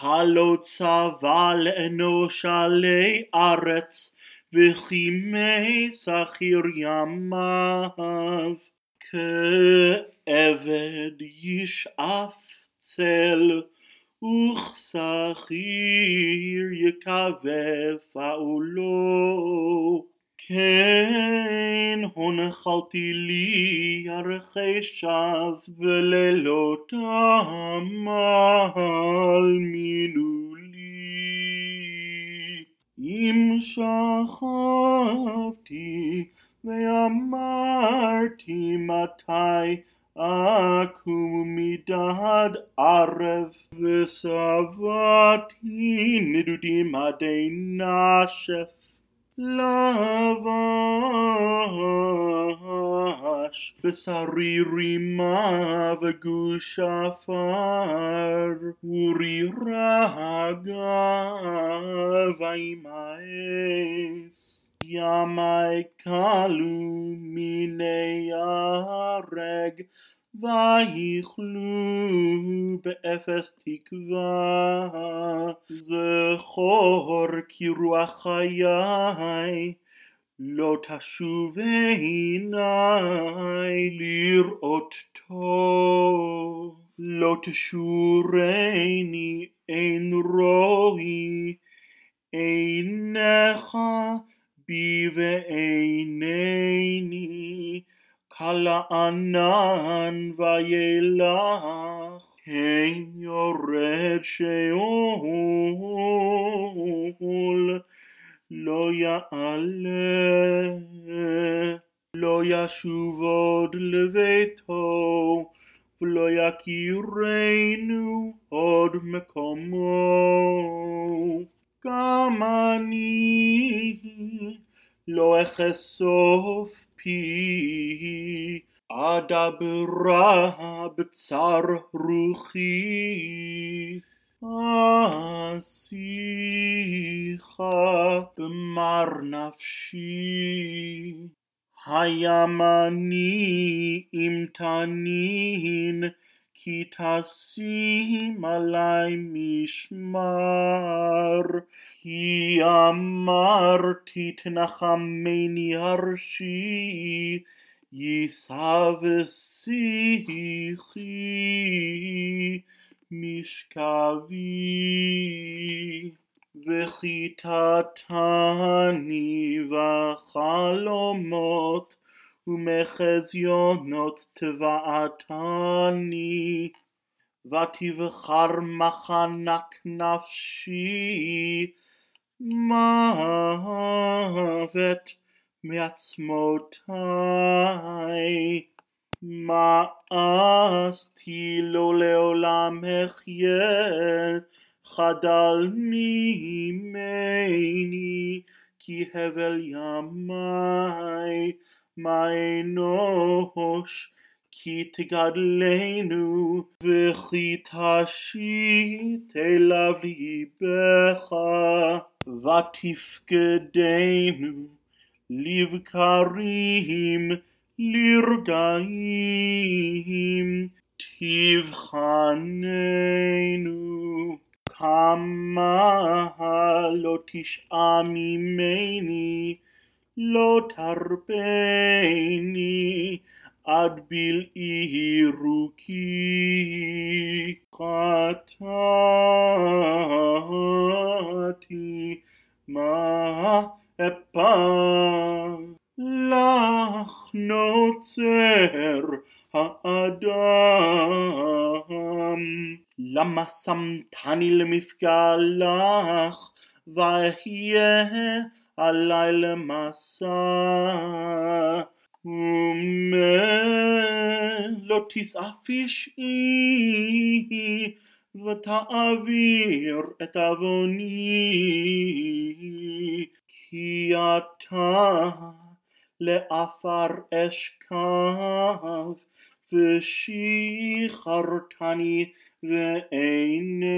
הלא צבא לאנוש עלי ארץ, וכי מסחיר ימיו. כעבד ישאף צל, וכשכיר יקווה פעולו. כן הונחלתי לי ערכי שווא ולילות עמל מינו לי. אם שכבתי ואמרתי מתי אקום מדד ערב? ושבעתי נדודים עדי נשף לבש בשרי רימה וגוש עפר אורי רגע וימאס ימי כלו מיני הרג ויכלו באפס תקווה. זכור כי רוח חיי לא תשוב עיניי לראות טוב. לא תשורני אין רואי עיניך בי ועיניני על הענן וילך, כן יורד שאול, לא יעלה, לא ישוב עוד לביתו, ולא יכירנו עוד מקומו. גם אני לא אחשוף פי אדברה בצר רוחי אשיחה במר נפשי הימני אם תנין כי תשים עלי משמר כי אמרתי תנחמני הרשי ושיחי משכבי. וכיתתני בחלומות ומחזיונות תבעתני ותבחר מחנק נפשי. מוות מעצמותיי מאסתי לו לעולם אחיה חדל ממני כי הבל ימי מה אנוש כי תגדלנו וכי תשית אליו ליבך ותפקדנו לבקרים לרגעים תבחננו כמה לא תשעה ממני לא תרפני עד בלעי רוקי חטאתי מה אפר לך נוצר האדם. למה שמתני למפגע לך ואהיה עלי למסע ולא תסעף אישי ותעביר את עווני כי אתה לעפר אשכב ושחררתני ואינני